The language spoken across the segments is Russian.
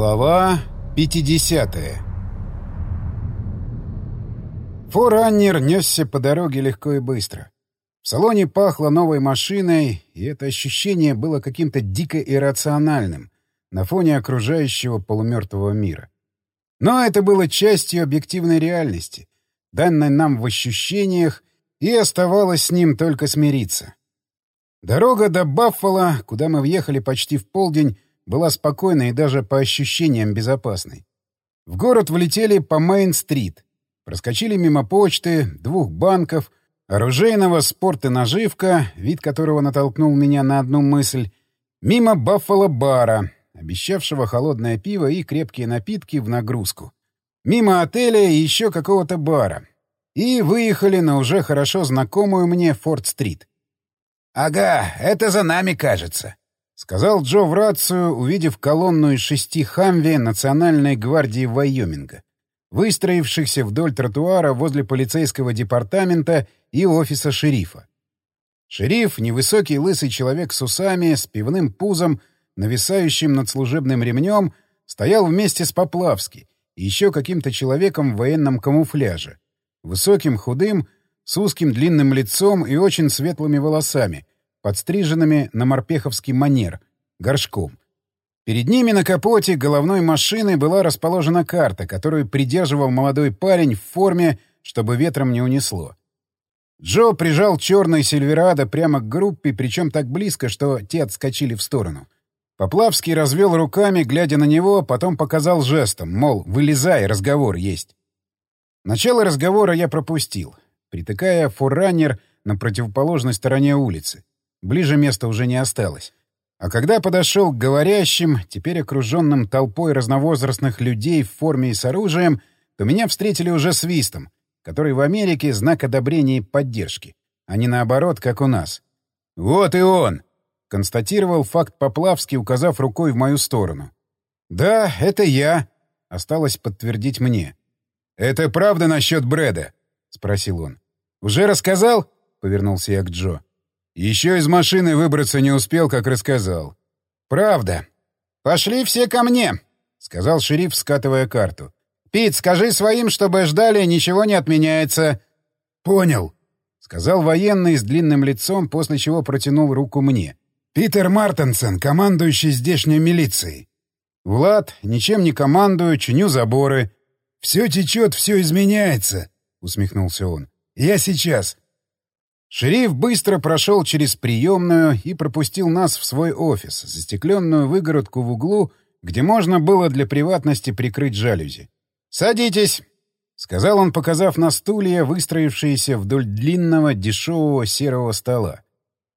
Глава 50 Фораннер несся по дороге легко и быстро. В салоне пахло новой машиной, и это ощущение было каким-то дико иррациональным на фоне окружающего полумертвого мира. Но это было частью объективной реальности, данной нам в ощущениях, и оставалось с ним только смириться. Дорога до Баффала, куда мы въехали почти в полдень, была спокойной и даже по ощущениям безопасной. В город влетели по Мейн-стрит, проскочили мимо почты, двух банков, оружейного спорта наживка, вид которого натолкнул меня на одну мысль, мимо Баффало-бара, обещавшего холодное пиво и крепкие напитки в нагрузку, мимо отеля и еще какого-то бара, и выехали на уже хорошо знакомую мне Форд-стрит. «Ага, это за нами, кажется», — сказал Джо в рацию, увидев колонну из шести «Хамви» Национальной гвардии Вайоминга, выстроившихся вдоль тротуара возле полицейского департамента и офиса шерифа. Шериф — невысокий лысый человек с усами, с пивным пузом, нависающим над служебным ремнем, стоял вместе с Поплавски и еще каким-то человеком в военном камуфляже, высоким, худым, с узким длинным лицом и очень светлыми волосами, подстриженными на морпеховский манер, горшком. Перед ними на капоте головной машины была расположена карта, которую придерживал молодой парень в форме, чтобы ветром не унесло. Джо прижал черный Сильверадо прямо к группе, причем так близко, что те отскочили в сторону. Поплавский развел руками, глядя на него, потом показал жестом, мол, вылезай, разговор есть. Начало разговора я пропустил, притыкая форранер на противоположной стороне улицы. Ближе места уже не осталось. А когда подошел к говорящим, теперь окруженным толпой разновозрастных людей в форме и с оружием, то меня встретили уже свистом, который в Америке знак одобрения и поддержки, а не наоборот, как у нас. «Вот и он!» — констатировал факт Поплавский, указав рукой в мою сторону. «Да, это я», — осталось подтвердить мне. «Это правда насчет Брэда?» — спросил он. «Уже рассказал?» — повернулся я к Джо. Еще из машины выбраться не успел, как рассказал. «Правда. Пошли все ко мне», — сказал шериф, скатывая карту. «Пит, скажи своим, чтобы ждали, ничего не отменяется». «Понял», — сказал военный с длинным лицом, после чего протянул руку мне. «Питер Мартенсен, командующий здешней милицией». «Влад, ничем не командую, чиню заборы». «Все течет, все изменяется», — усмехнулся он. «Я сейчас. Шериф быстро прошел через приемную и пропустил нас в свой офис, застекленную выгородку в углу, где можно было для приватности прикрыть жалюзи. «Садитесь!» — сказал он, показав на стулья, выстроившиеся вдоль длинного, дешевого серого стола.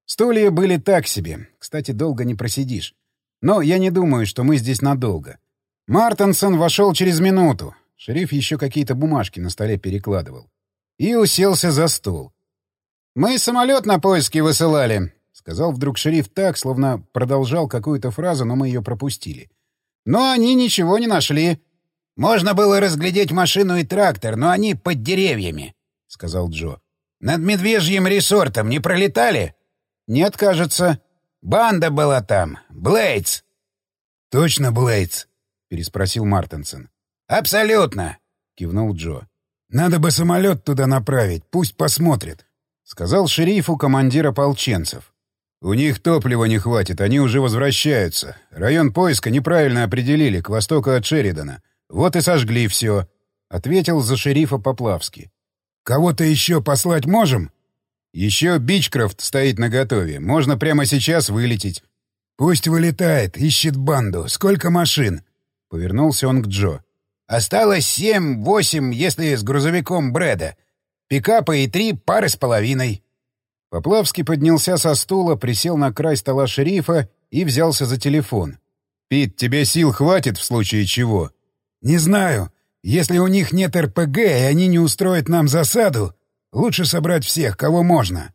Стулья были так себе, кстати, долго не просидишь. Но я не думаю, что мы здесь надолго. Мартенсон вошел через минуту. Шериф еще какие-то бумажки на столе перекладывал. И уселся за стол. «Мы самолет на поиски высылали», — сказал вдруг шериф так, словно продолжал какую-то фразу, но мы ее пропустили. «Но они ничего не нашли». «Можно было разглядеть машину и трактор, но они под деревьями», — сказал Джо. «Над медвежьим ресортом не пролетали?» «Нет, кажется. Банда была там. Блейдс». «Точно Блейдс?» — переспросил Мартенсон. «Абсолютно», — кивнул Джо. «Надо бы самолет туда направить, пусть посмотрит. — сказал шерифу командир ополченцев. «У них топлива не хватит, они уже возвращаются. Район поиска неправильно определили, к востоку от Шеридана. Вот и сожгли все», — ответил за шерифа Поплавский. «Кого-то еще послать можем?» «Еще Бичкрофт стоит наготове. Можно прямо сейчас вылететь». «Пусть вылетает, ищет банду. Сколько машин?» Повернулся он к Джо. «Осталось семь-восемь, если с грузовиком Брэда. Пикапа и три пары с половиной. Поплавский поднялся со стула, присел на край стола шерифа и взялся за телефон. «Пит, тебе сил хватит в случае чего?» «Не знаю. Если у них нет РПГ, и они не устроят нам засаду, лучше собрать всех, кого можно».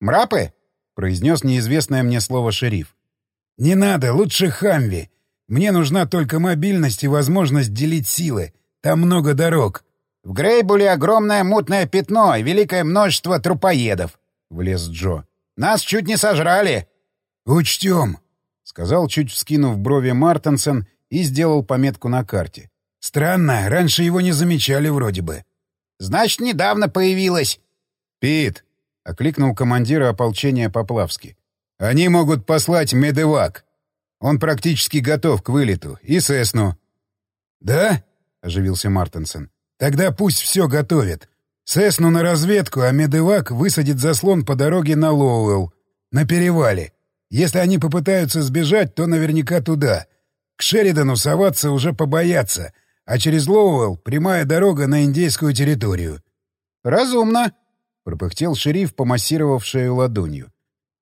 «Мрапы?» — произнес неизвестное мне слово шериф. «Не надо, лучше Хамви. Мне нужна только мобильность и возможность делить силы. Там много дорог. В Грейбуле огромное мутное пятно и великое множество трупоедов, — влез Джо. — Нас чуть не сожрали. — Учтем, — сказал, чуть вскинув брови Мартенсен и сделал пометку на карте. «Странно, раньше его не замечали вроде бы». «Значит, недавно появилась». «Пит!» — окликнул командира ополчения Поплавски. «Они могут послать медевак. Он практически готов к вылету. И Сесну». «Да?» — оживился Мартенсен. «Тогда пусть все готовят. Сесну на разведку, а медевак высадит заслон по дороге на Лоуэлл. На перевале. Если они попытаются сбежать, то наверняка туда. К Шеридану соваться уже побоятся, а через Лоуэлл прямая дорога на индейскую территорию. «Разумно», — пропыхтел шериф, помассировав шею ладонью.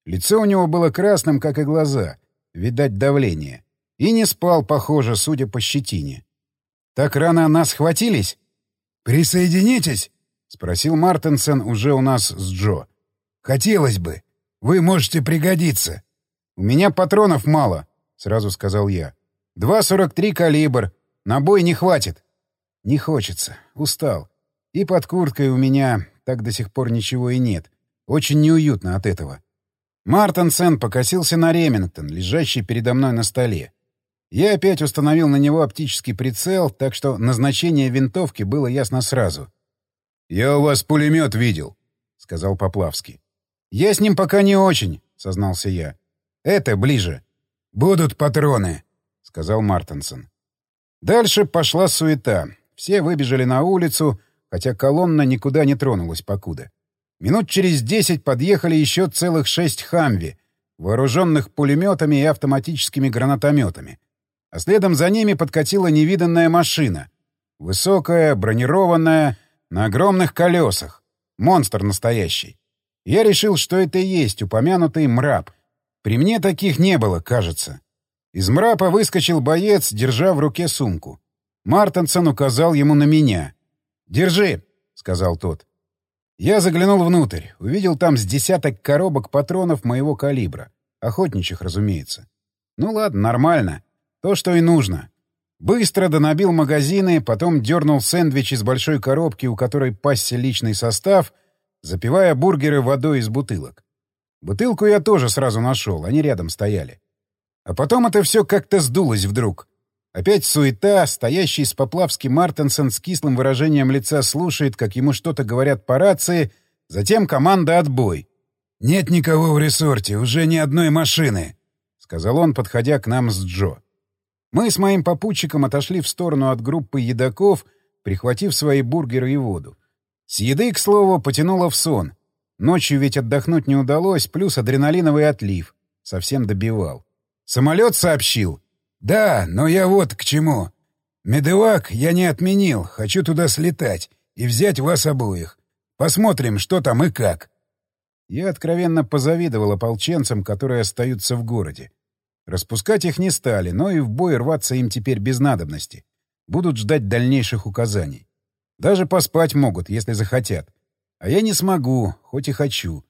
Лицо у него было красным, как и глаза. Видать, давление. И не спал, похоже, судя по щетине. «Так рано нас схватились?» «Присоединитесь?» — спросил Мартенсен уже у нас с Джо. «Хотелось бы. Вы можете пригодиться». «У меня патронов мало», — сразу сказал я. «Два сорок три калибр. На бой не хватит». «Не хочется. Устал. И под курткой у меня так до сих пор ничего и нет. Очень неуютно от этого». Мартенсен покосился на Ремингтон, лежащий передо мной на столе. Я опять установил на него оптический прицел, так что назначение винтовки было ясно сразу. «Я у вас пулемет видел», — сказал Поплавский. «Я с ним пока не очень», — сознался я. Это ближе. «Будут патроны», — сказал Мартенсон. Дальше пошла суета. Все выбежали на улицу, хотя колонна никуда не тронулась покуда. Минут через десять подъехали еще целых шесть «Хамви», вооруженных пулеметами и автоматическими гранатометами. А следом за ними подкатила невиданная машина. Высокая, бронированная, на огромных колесах. Монстр настоящий. Я решил, что это и есть упомянутый мраб — при мне таких не было, кажется. Из мрапа выскочил боец, держа в руке сумку. Мартенсон указал ему на меня. «Держи», — сказал тот. Я заглянул внутрь, увидел там с десяток коробок патронов моего калибра. Охотничьих, разумеется. Ну ладно, нормально. То, что и нужно. Быстро донабил магазины, потом дернул сэндвич из большой коробки, у которой пасся личный состав, запивая бургеры водой из бутылок. Бутылку я тоже сразу нашел, они рядом стояли. А потом это все как-то сдулось вдруг. Опять суета, стоящий с Поплавски Мартенсен с кислым выражением лица слушает, как ему что-то говорят по рации, затем команда «Отбой». «Нет никого в ресорте, уже ни одной машины», — сказал он, подходя к нам с Джо. Мы с моим попутчиком отошли в сторону от группы едоков, прихватив свои бургеры и воду. С еды, к слову, потянуло в сон — Ночью ведь отдохнуть не удалось, плюс адреналиновый отлив. Совсем добивал. Самолет сообщил? Да, но я вот к чему. Медевак я не отменил, хочу туда слетать и взять вас обоих. Посмотрим, что там и как. Я откровенно позавидовал ополченцам, которые остаются в городе. Распускать их не стали, но и в бой рваться им теперь без надобности. Будут ждать дальнейших указаний. Даже поспать могут, если захотят. А я не смогу, хоть и хочу.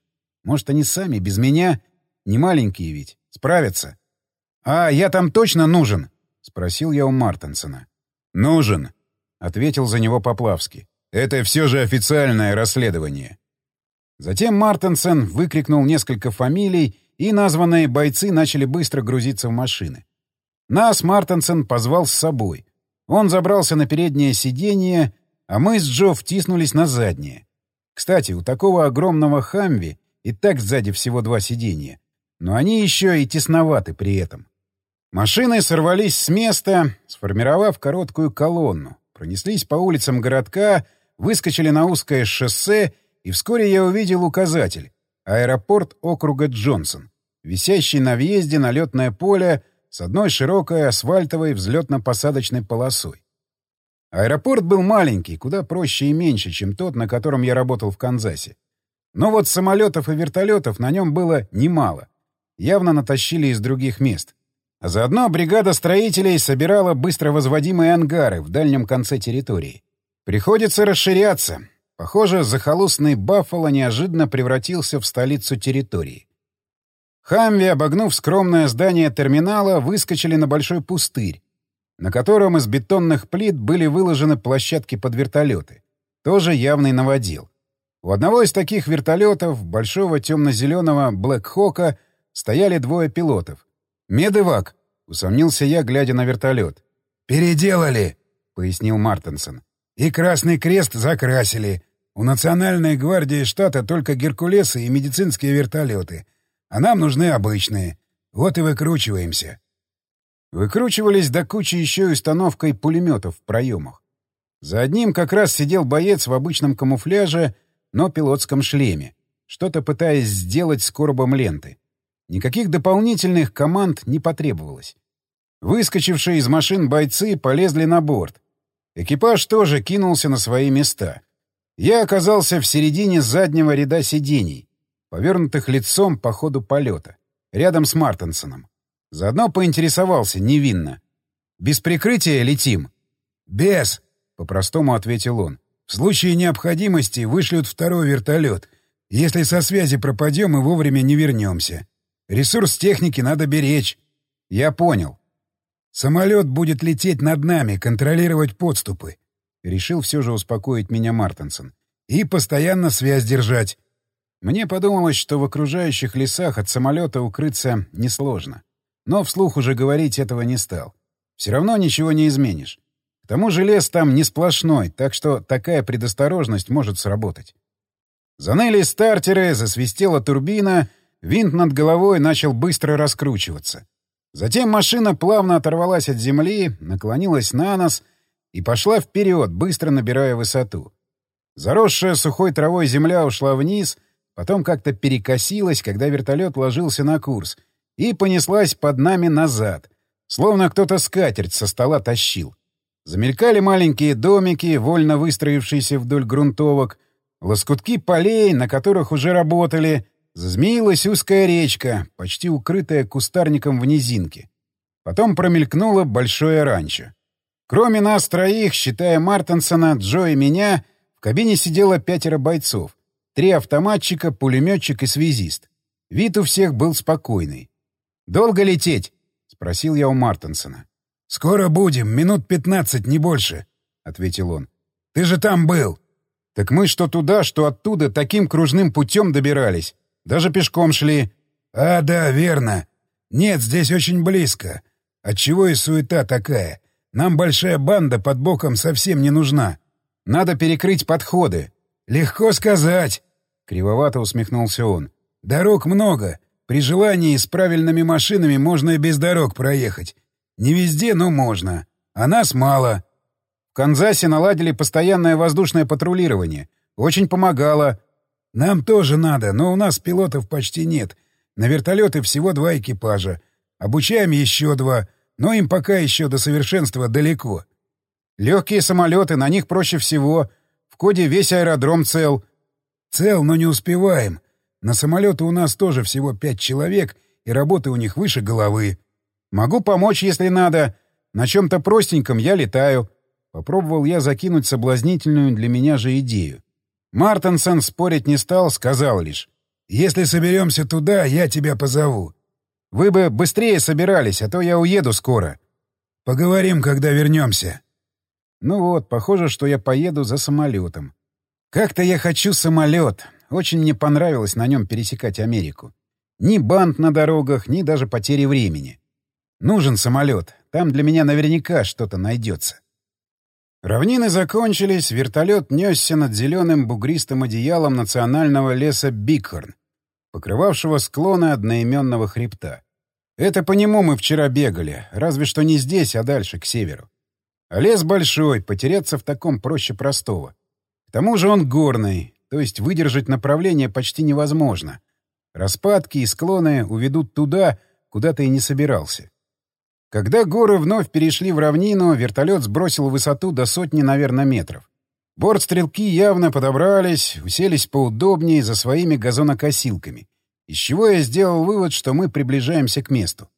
Может, они сами, без меня? Не маленькие ведь. Справятся. «А я там точно нужен?» — спросил я у Мартенсона. «Нужен», — ответил за него Поплавский. «Это все же официальное расследование». Затем Мартенсен выкрикнул несколько фамилий, и названные бойцы начали быстро грузиться в машины. Нас Мартенсен позвал с собой. Он забрался на переднее сиденье, а мы с Джо втиснулись на заднее. Кстати, у такого огромного «Хамви» и так сзади всего два сиденья. Но они еще и тесноваты при этом. Машины сорвались с места, сформировав короткую колонну, пронеслись по улицам городка, выскочили на узкое шоссе, и вскоре я увидел указатель — аэропорт округа Джонсон, висящий на въезде на летное поле с одной широкой асфальтовой взлетно-посадочной полосой. Аэропорт был маленький, куда проще и меньше, чем тот, на котором я работал в Канзасе. Но вот самолетов и вертолетов на нем было немало. Явно натащили из других мест. А заодно бригада строителей собирала быстро возводимые ангары в дальнем конце территории. Приходится расширяться. Похоже, захолустный Баффало неожиданно превратился в столицу территории. Хамви, обогнув скромное здание терминала, выскочили на большой пустырь, на котором из бетонных плит были выложены площадки под вертолеты. Тоже явный новодел. У одного из таких вертолетов, большого темно-зеленого Блэк-Хока, стояли двое пилотов. «Медевак», — усомнился я, глядя на вертолет. «Переделали», — пояснил Мартенсон. «И Красный Крест закрасили. У Национальной гвардии штата только геркулесы и медицинские вертолеты. А нам нужны обычные. Вот и выкручиваемся». Выкручивались до кучи еще и установкой пулеметов в проемах. За одним как раз сидел боец в обычном камуфляже, но пилотском шлеме, что-то пытаясь сделать с коробом ленты. Никаких дополнительных команд не потребовалось. Выскочившие из машин бойцы полезли на борт. Экипаж тоже кинулся на свои места. Я оказался в середине заднего ряда сидений, повернутых лицом по ходу полета, рядом с Мартенсоном. Заодно поинтересовался невинно. «Без прикрытия летим?» «Без», — по-простому ответил он. «В случае необходимости вышлют второй вертолет, если со связи пропадем и вовремя не вернемся. Ресурс техники надо беречь». «Я понял». «Самолет будет лететь над нами, контролировать подступы», — решил все же успокоить меня Мартенсон. «И постоянно связь держать». Мне подумалось, что в окружающих лесах от самолета укрыться несложно. Но вслух уже говорить этого не стал. Все равно ничего не изменишь. К тому же лес там не сплошной, так что такая предосторожность может сработать. Заныли стартеры, засвистела турбина, винт над головой начал быстро раскручиваться. Затем машина плавно оторвалась от земли, наклонилась на нос и пошла вперед, быстро набирая высоту. Заросшая сухой травой земля ушла вниз, потом как-то перекосилась, когда вертолет ложился на курс, и понеслась под нами назад, словно кто-то скатерть со стола тащил. Замелькали маленькие домики, вольно выстроившиеся вдоль грунтовок, лоскутки полей, на которых уже работали, зазмеилась узкая речка, почти укрытая кустарником в низинке. Потом промелькнуло большое ранчо. Кроме нас троих, считая Мартенсона, Джо и меня, в кабине сидело пятеро бойцов. Три автоматчика, пулеметчик и связист. Вид у всех был спокойный. «Долго лететь?» — спросил я у Мартенсона. «Скоро будем, минут пятнадцать, не больше», — ответил он. «Ты же там был». «Так мы что туда, что оттуда таким кружным путем добирались. Даже пешком шли». «А, да, верно. Нет, здесь очень близко. Отчего и суета такая. Нам большая банда под боком совсем не нужна. Надо перекрыть подходы». «Легко сказать», — кривовато усмехнулся он. «Дорог много. При желании с правильными машинами можно и без дорог проехать. Не везде, но можно. А нас мало. В Канзасе наладили постоянное воздушное патрулирование. Очень помогало. Нам тоже надо, но у нас пилотов почти нет. На вертолеты всего два экипажа. Обучаем еще два, но им пока еще до совершенства далеко. Легкие самолеты, на них проще всего. В коде весь аэродром цел. Цел, но не успеваем. На самолеты у нас тоже всего пять человек, и работы у них выше головы. Могу помочь, если надо. На чем-то простеньком я летаю. Попробовал я закинуть соблазнительную для меня же идею. Мартенсен спорить не стал, сказал лишь. «Если соберемся туда, я тебя позову». «Вы бы быстрее собирались, а то я уеду скоро». «Поговорим, когда вернемся». Ну вот, похоже, что я поеду за самолетом. Как-то я хочу самолет. Очень мне понравилось на нем пересекать Америку. Ни банд на дорогах, ни даже потери времени. Нужен самолет. Там для меня наверняка что-то найдется. Равнины закончились, вертолет несся над зеленым бугристым одеялом национального леса Бикхорн, покрывавшего склоны одноименного хребта. Это по нему мы вчера бегали, разве что не здесь, а дальше, к северу. А лес большой, потеряться в таком проще простого. К тому же он горный, то есть выдержать направление почти невозможно. Распадки и склоны уведут туда, куда ты и не собирался. Когда горы вновь перешли в равнину, вертолет сбросил высоту до сотни, наверное, метров. Бортстрелки явно подобрались, уселись поудобнее за своими газонокосилками, из чего я сделал вывод, что мы приближаемся к месту.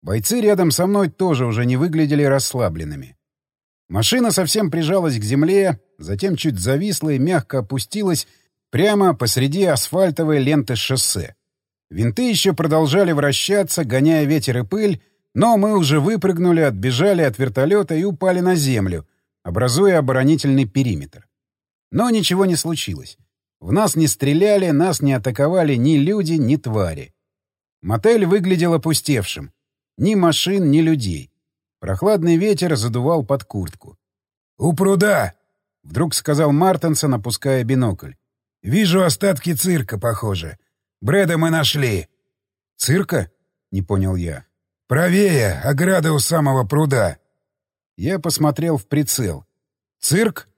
Бойцы рядом со мной тоже уже не выглядели расслабленными. Машина совсем прижалась к земле, затем чуть зависла и мягко опустилась прямо посреди асфальтовой ленты шоссе. Винты еще продолжали вращаться, гоняя ветер и пыль, но мы уже выпрыгнули, отбежали от вертолета и упали на землю, образуя оборонительный периметр. Но ничего не случилось. В нас не стреляли, нас не атаковали ни люди, ни твари. Мотель выглядел опустевшим. Ни машин, ни людей. Прохладный ветер задувал под куртку. «У пруда!» — вдруг сказал Мартенсон, опуская бинокль. «Вижу остатки цирка, похоже. Брэда мы нашли». «Цирка?» — не понял я. «Правее, ограда у самого пруда». Я посмотрел в прицел. «Цирк?»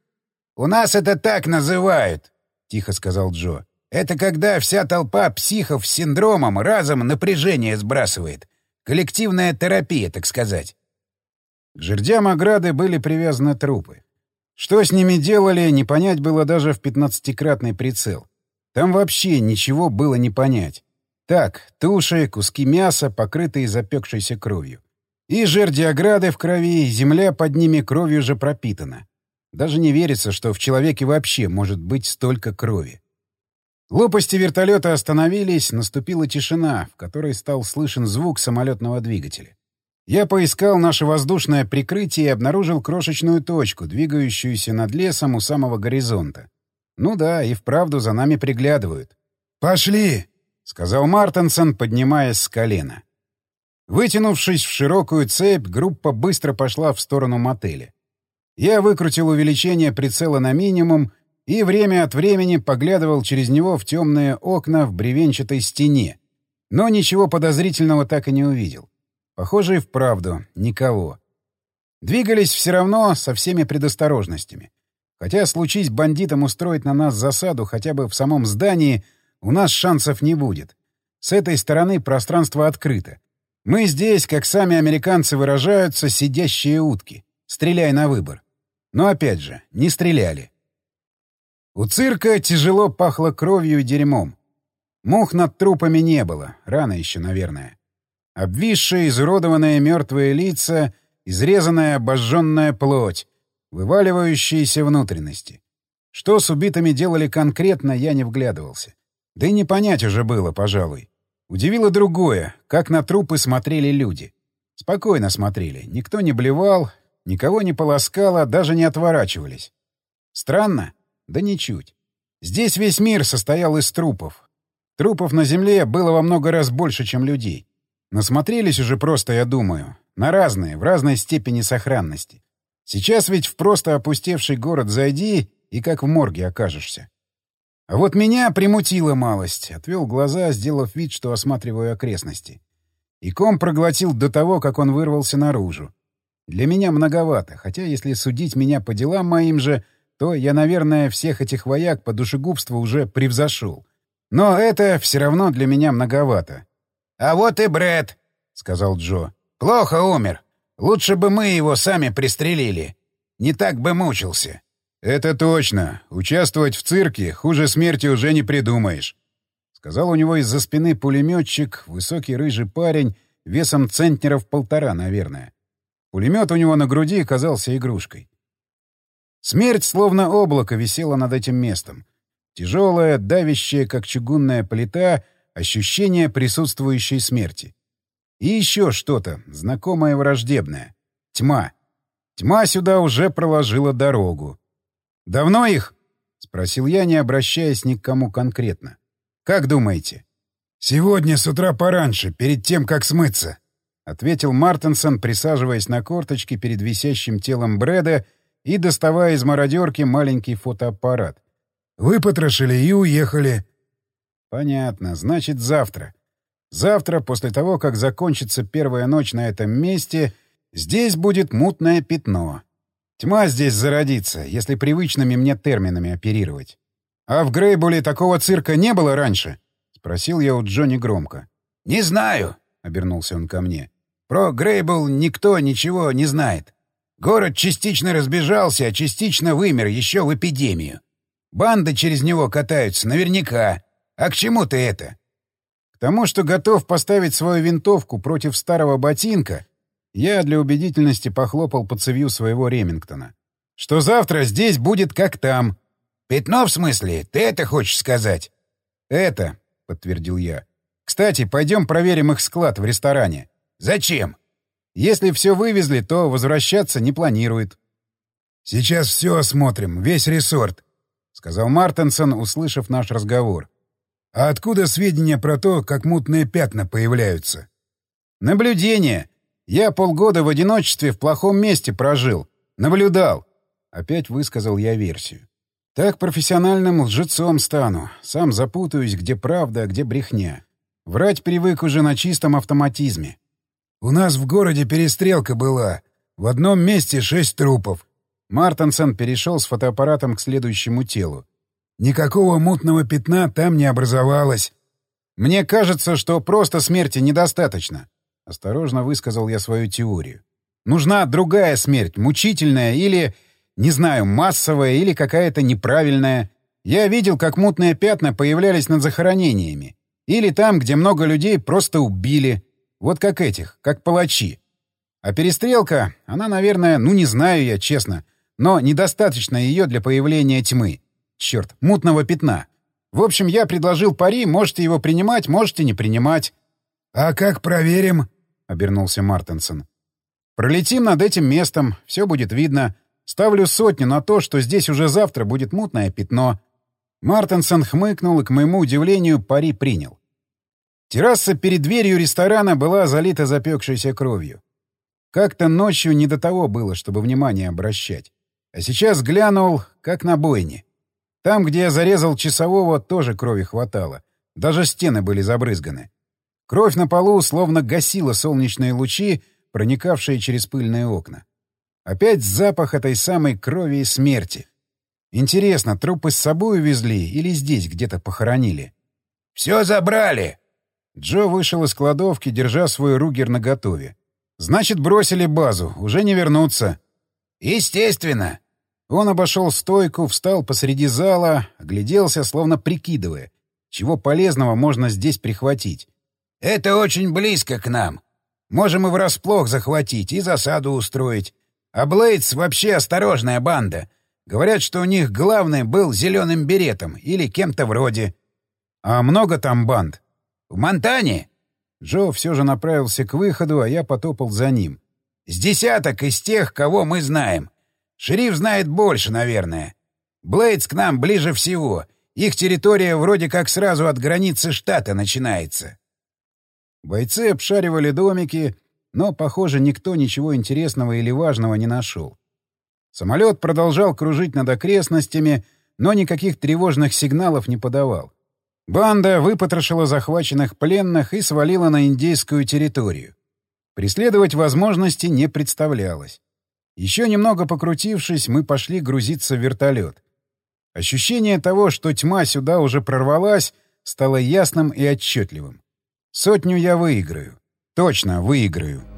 «У нас это так называют», — тихо сказал Джо. «Это когда вся толпа психов с синдромом разом напряжение сбрасывает. Коллективная терапия, так сказать». К жердям ограды были привязаны трупы. Что с ними делали, не понять было даже в пятнадцатикратный прицел. Там вообще ничего было не понять. Так, туши, куски мяса, покрытые запекшейся кровью. И жерди ограды в крови, и земля под ними кровью же пропитана. Даже не верится, что в человеке вообще может быть столько крови. Лопасти вертолета остановились, наступила тишина, в которой стал слышен звук самолетного двигателя. Я поискал наше воздушное прикрытие и обнаружил крошечную точку, двигающуюся над лесом у самого горизонта. Ну да, и вправду за нами приглядывают. «Пошли!» — сказал Мартенсон, поднимаясь с колена. Вытянувшись в широкую цепь, группа быстро пошла в сторону мотеля. Я выкрутил увеличение прицела на минимум и время от времени поглядывал через него в темные окна в бревенчатой стене, но ничего подозрительного так и не увидел. Похоже, и вправду никого. Двигались все равно со всеми предосторожностями. Хотя случись бандитам устроить на нас засаду хотя бы в самом здании, у нас шансов не будет. С этой стороны пространство открыто. Мы здесь, как сами американцы выражаются, сидящие утки. Стреляй на выбор. Но опять же, не стреляли. У цирка тяжело пахло кровью и дерьмом. Мух над трупами не было, рано еще, наверное. Обвисшие, изуродованные мертвые лица, изрезанная обожженная плоть, вываливающиеся внутренности. Что с убитыми делали конкретно, я не вглядывался. Да и не понять уже было, пожалуй. Удивило другое, как на трупы смотрели люди. Спокойно смотрели, никто не блевал, никого не полоскало, даже не отворачивались. Странно? Да ничуть. Здесь весь мир состоял из трупов. Трупов на земле было во много раз больше, чем людей. Насмотрелись уже просто, я думаю, на разные, в разной степени сохранности. Сейчас ведь в просто опустевший город зайди и как в морге окажешься. А вот меня примутило малость, отвел глаза, сделав вид, что осматриваю окрестности. И ком проглотил до того, как он вырвался наружу. Для меня многовато, хотя если судить меня по делам моим же, то я, наверное, всех этих вояк по душегубству уже превзошел. Но это все равно для меня многовато. — А вот и Брэд, — сказал Джо. — Плохо умер. Лучше бы мы его сами пристрелили. Не так бы мучился. — Это точно. Участвовать в цирке хуже смерти уже не придумаешь. Сказал у него из-за спины пулеметчик, высокий рыжий парень, весом центнеров полтора, наверное. Пулемет у него на груди казался игрушкой. Смерть словно облако висела над этим местом. Тяжелая, давящая, как чугунная плита, ощущение присутствующей смерти. И еще что-то, знакомое враждебное. Тьма. Тьма сюда уже проложила дорогу. «Давно их?» — спросил я, не обращаясь ни к кому конкретно. «Как думаете?» «Сегодня с утра пораньше, перед тем, как смыться», — ответил Мартенсон, присаживаясь на корточки перед висящим телом Брэда и доставая из мародерки маленький фотоаппарат. «Выпотрошили и уехали». «Понятно. Значит, завтра. Завтра, после того, как закончится первая ночь на этом месте, здесь будет мутное пятно. Тьма здесь зародится, если привычными мне терминами оперировать. А в Грейбуле такого цирка не было раньше? — спросил я у Джонни громко. — Не знаю, — обернулся он ко мне. — Про Грейбл никто ничего не знает. Город частично разбежался, а частично вымер еще в эпидемию. Банды через него катаются, наверняка. А к чему ты это? тому, что готов поставить свою винтовку против старого ботинка, я для убедительности похлопал по цевью своего Ремингтона. Что завтра здесь будет как там. Пятно в смысле? Ты это хочешь сказать? Это, подтвердил я. Кстати, пойдем проверим их склад в ресторане. Зачем? Если все вывезли, то возвращаться не планирует. Сейчас все осмотрим, весь ресорт, сказал Мартенсон, услышав наш разговор. А откуда сведения про то, как мутные пятна появляются? Наблюдение. Я полгода в одиночестве в плохом месте прожил. Наблюдал. Опять высказал я версию. Так профессиональным лжецом стану. Сам запутаюсь, где правда, а где брехня. Врать привык уже на чистом автоматизме. «У нас в городе перестрелка была. В одном месте шесть трупов». Мартенсен перешел с фотоаппаратом к следующему телу. «Никакого мутного пятна там не образовалось». «Мне кажется, что просто смерти недостаточно», — осторожно высказал я свою теорию. «Нужна другая смерть, мучительная или, не знаю, массовая или какая-то неправильная. Я видел, как мутные пятна появлялись над захоронениями. Или там, где много людей просто убили. Вот как этих, как палачи. А перестрелка, она, наверное, ну не знаю я, честно, но недостаточно ее для появления тьмы. Черт, мутного пятна. В общем, я предложил пари, можете его принимать, можете не принимать. — А как проверим? — обернулся Мартенсон. — Пролетим над этим местом, все будет видно. Ставлю сотню на то, что здесь уже завтра будет мутное пятно. Мартенсон хмыкнул и, к моему удивлению, пари принял. Терраса перед дверью ресторана была залита запекшейся кровью. Как-то ночью не до того было, чтобы внимание обращать. А сейчас глянул, как на бойне. Там, где я зарезал часового, тоже крови хватало. Даже стены были забрызганы. Кровь на полу словно гасила солнечные лучи, проникавшие через пыльные окна. Опять запах этой самой крови и смерти. Интересно, трупы с собой увезли или здесь где-то похоронили? «Все забрали!» Джо вышел из кладовки, держа свой ругер наготове. «Значит, бросили базу. Уже не вернуться». «Естественно». Он обошел стойку, встал посреди зала, огляделся, словно прикидывая, чего полезного можно здесь прихватить. «Это очень близко к нам. Можем и врасплох захватить, и засаду устроить. А Блейдс вообще осторожная банда. Говорят, что у них главный был зеленым беретом или кем-то вроде». «А много там банд?» «В Монтане?» Джо все же направился к выходу, а я потопал за ним. «С десяток из тех, кого мы знаем. Шериф знает больше, наверное. Блейдс к нам ближе всего. Их территория вроде как сразу от границы штата начинается». Бойцы обшаривали домики, но, похоже, никто ничего интересного или важного не нашел. Самолет продолжал кружить над окрестностями, но никаких тревожных сигналов не подавал. Банда выпотрошила захваченных пленных и свалила на индейскую территорию. Преследовать возможности не представлялось. Еще немного покрутившись, мы пошли грузиться в вертолет. Ощущение того, что тьма сюда уже прорвалась, стало ясным и отчетливым. Сотню я выиграю. Точно выиграю.